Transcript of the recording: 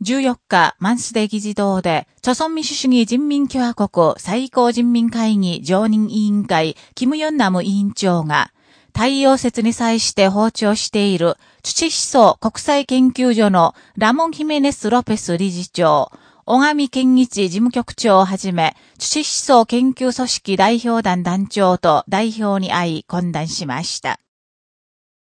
14日、マンスデ議事堂で、著鮮民主主義人民共和国最高人民会議常任委員会、キム・ヨンナム委員長が、太陽説に際して訪朝している、土思想国際研究所のラモン・ヒメネス・ロペス理事長、小上健一事務局長をはじめ、土思想研究組織代表団団長と代表に会い、懇談しました。